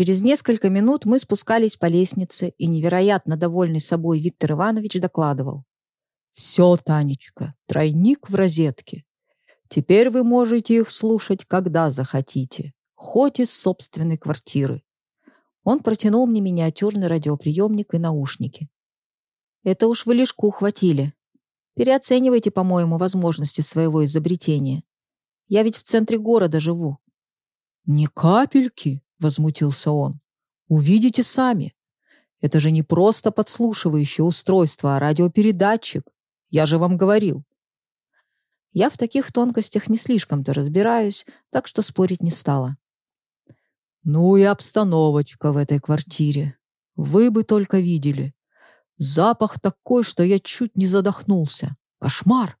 Через несколько минут мы спускались по лестнице, и невероятно довольный собой Виктор Иванович докладывал. «Все, Танечка, тройник в розетке. Теперь вы можете их слушать, когда захотите, хоть из собственной квартиры». Он протянул мне миниатюрный радиоприемник и наушники. «Это уж вы лишку ухватили. Переоценивайте, по-моему, возможности своего изобретения. Я ведь в центре города живу». «Ни капельки!» — возмутился он. «Увидите сами. Это же не просто подслушивающее устройство, а радиопередатчик. Я же вам говорил». Я в таких тонкостях не слишком-то разбираюсь, так что спорить не стала. «Ну и обстановочка в этой квартире. Вы бы только видели. Запах такой, что я чуть не задохнулся. Кошмар!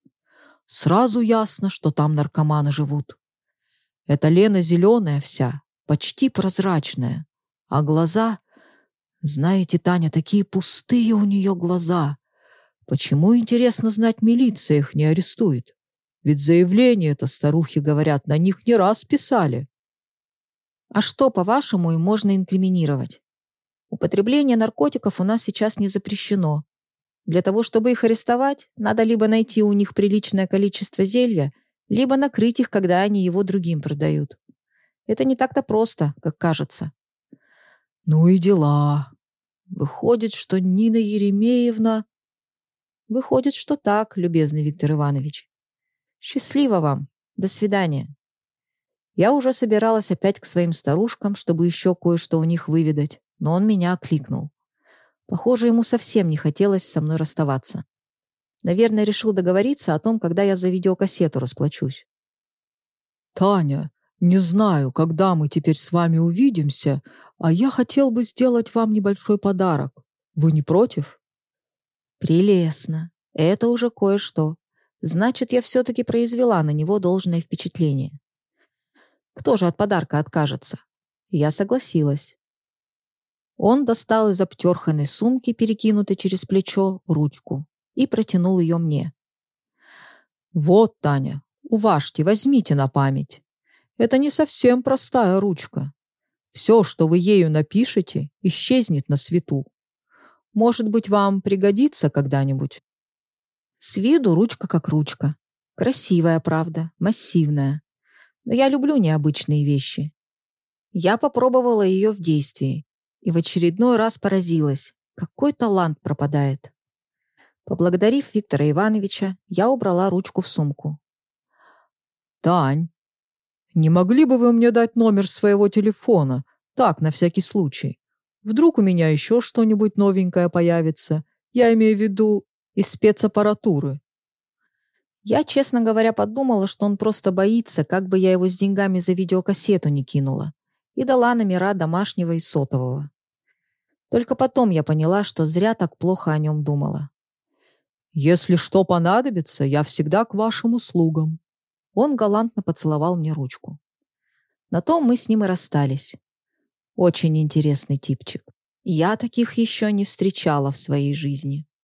Сразу ясно, что там наркоманы живут. Эта Лена зеленая вся, почти прозрачная. А глаза... Знаете, Таня, такие пустые у нее глаза. Почему, интересно знать, милиция их не арестует? Ведь заявление это старухи, говорят, на них не раз писали. А что, по-вашему, им можно инкриминировать? Употребление наркотиков у нас сейчас не запрещено. Для того, чтобы их арестовать, надо либо найти у них приличное количество зелья, либо накрыть их, когда они его другим продают. Это не так-то просто, как кажется. Ну и дела. Выходит, что Нина Еремеевна... Выходит, что так, любезный Виктор Иванович. Счастливо вам. До свидания. Я уже собиралась опять к своим старушкам, чтобы еще кое-что у них выведать но он меня окликнул. Похоже, ему совсем не хотелось со мной расставаться. Наверное, решил договориться о том, когда я за видеокассету расплачусь. «Таня, не знаю, когда мы теперь с вами увидимся, а я хотел бы сделать вам небольшой подарок. Вы не против?» «Прелестно. Это уже кое-что. Значит, я все-таки произвела на него должное впечатление. Кто же от подарка откажется?» Я согласилась. Он достал из обтерханной сумки, перекинутой через плечо, ручку и протянул ее мне. «Вот, Таня, уважьте, возьмите на память. Это не совсем простая ручка. Все, что вы ею напишете, исчезнет на свету. Может быть, вам пригодится когда-нибудь?» С виду ручка как ручка. Красивая, правда, массивная. Но я люблю необычные вещи. Я попробовала ее в действии и в очередной раз поразилась, какой талант пропадает. Поблагодарив Виктора Ивановича, я убрала ручку в сумку. «Тань, не могли бы вы мне дать номер своего телефона? Так, на всякий случай. Вдруг у меня еще что-нибудь новенькое появится. Я имею в виду из спецаппаратуры». Я, честно говоря, подумала, что он просто боится, как бы я его с деньгами за видеокассету не кинула и дала номера домашнего и сотового. Только потом я поняла, что зря так плохо о нем думала. «Если что понадобится, я всегда к вашим услугам». Он галантно поцеловал мне ручку. На том мы с ним и расстались. Очень интересный типчик. Я таких еще не встречала в своей жизни.